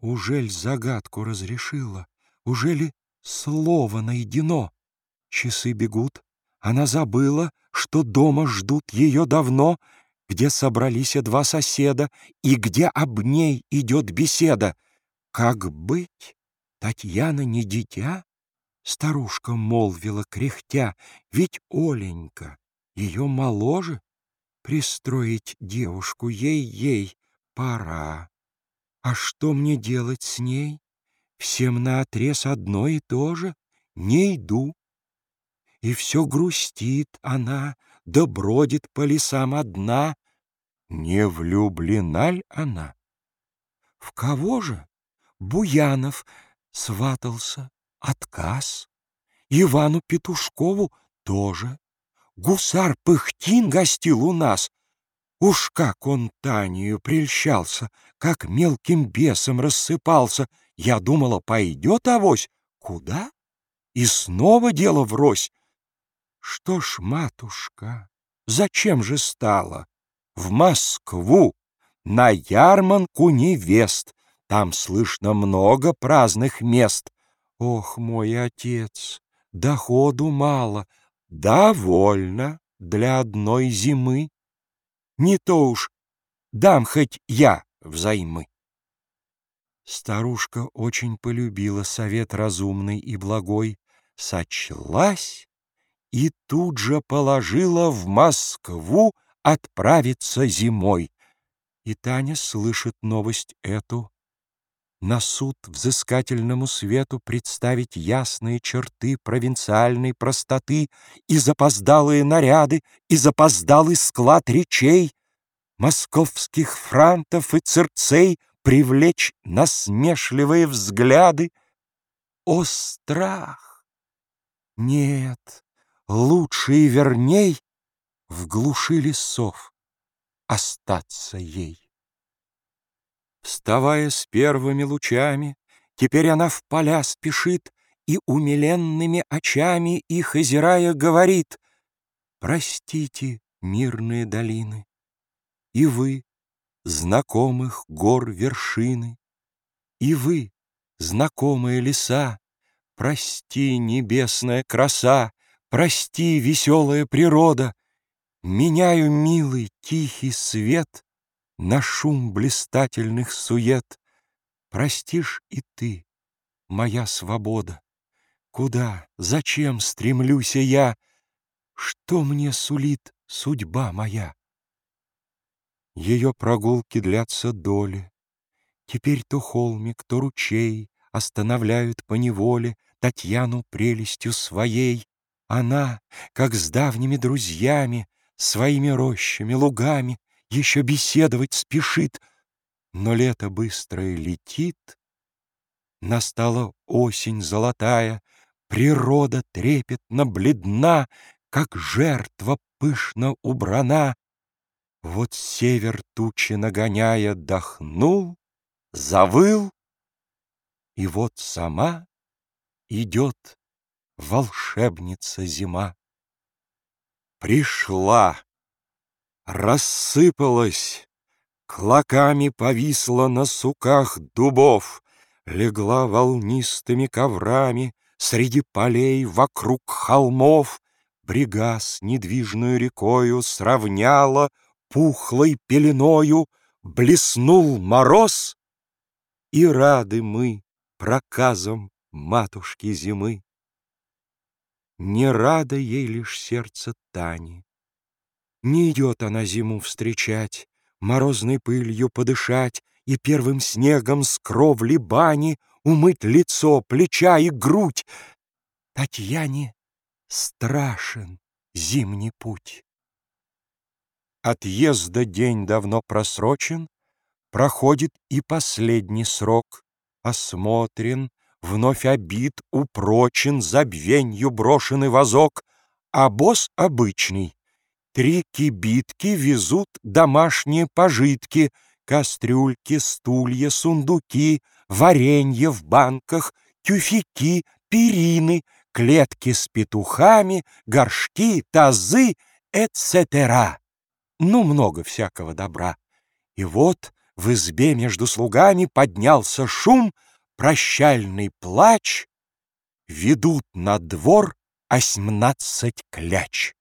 Ужель загадку разрешила? Ужели слово найдено? Часы бегут, она забыла, что дома ждут ее давно, где собрались два соседа и где об ней идет беседа. Как быть? Татьяна не дитя? Старушка молвила, кряхтя, ведь Оленька ее моложе. Пристроить девушку ей-ей пора. А что мне делать с ней? Всем наотрез одно и то же. Не иду. И все грустит она, да бродит по лесам одна. Не влюблена ль она? В кого же? Буянов сватался. Отказ. Ивану Петушкову тоже. Гусар Пыхтин гостил у нас. Уж как он Танию прельщался, как мелким бесом рассыпался. Я думала, пойдет авось. Куда? И снова дело врозь. Что ж, матушка, зачем же стало? В Москву, на ярманку невест. Там слышно много праздных мест. Ох, мой отец, доходу мало, довольно для одной зимы. Не то уж дам хоть я взаймы. Старушка очень полюбила совет разумный и благой, сочлась и тут же положила в Москву отправиться зимой. И Таня слышит новость эту, на суд взыскательному свету представить ясные черты провинциальной простоты и запоздалые наряды, и запоздалый склад речей, московских франтов и церцей привлечь насмешливые взгляды. О, страх! Нет, лучше и верней в глуши лесов остаться ей. Вставая с первыми лучами, Теперь она в поля спешит И умиленными очами Их озирая говорит Простите, мирные долины, И вы, знакомых гор вершины, И вы, знакомые леса, Прости, небесная краса, Прости, веселая природа, Меняю милый тихий свет на шум блистательных сует. Простишь и ты, моя свобода. Куда, зачем стремлюсь я? Что мне сулит судьба моя? Ее прогулки длятся доли. Теперь то холмик, то ручей Останавливают по неволе Татьяну прелестью своей. Она, как с давними друзьями, Своими рощами, лугами, еще беседовать спешит, но лето быстрое летит. Настала осень золотая, природа трепетно бледна, как жертва пышно убрана. Вот север тучи нагоняя дохнул, завыл, и вот сама идет волшебница зима. Пришла рассыпалась, Клоками повисла на суках дубов, Легла волнистыми коврами Среди полей вокруг холмов, Брега с недвижную рекою Сравняла пухлой пеленою, Блеснул мороз, и рады мы Проказом матушки зимы. Не рада ей лишь сердце Тани, не идет она зиму встречать, Морозной пылью подышать И первым снегом с кровли бани Умыть лицо, плеча и грудь. Татьяне страшен зимний путь. Отъезда день давно просрочен, Проходит и последний срок. Осмотрен, вновь обид, упрочен, Забвенью брошенный вазок, А босс обычный Три кибитки везут домашние пожитки, Кастрюльки, стулья, сундуки, Варенье в банках, тюфяки, перины, Клетки с петухами, горшки, тазы, etc. Ну, много всякого добра. И вот В избе между слугами поднялся шум, Прощальный плач. Ведут на двор осьмнадцать кляч.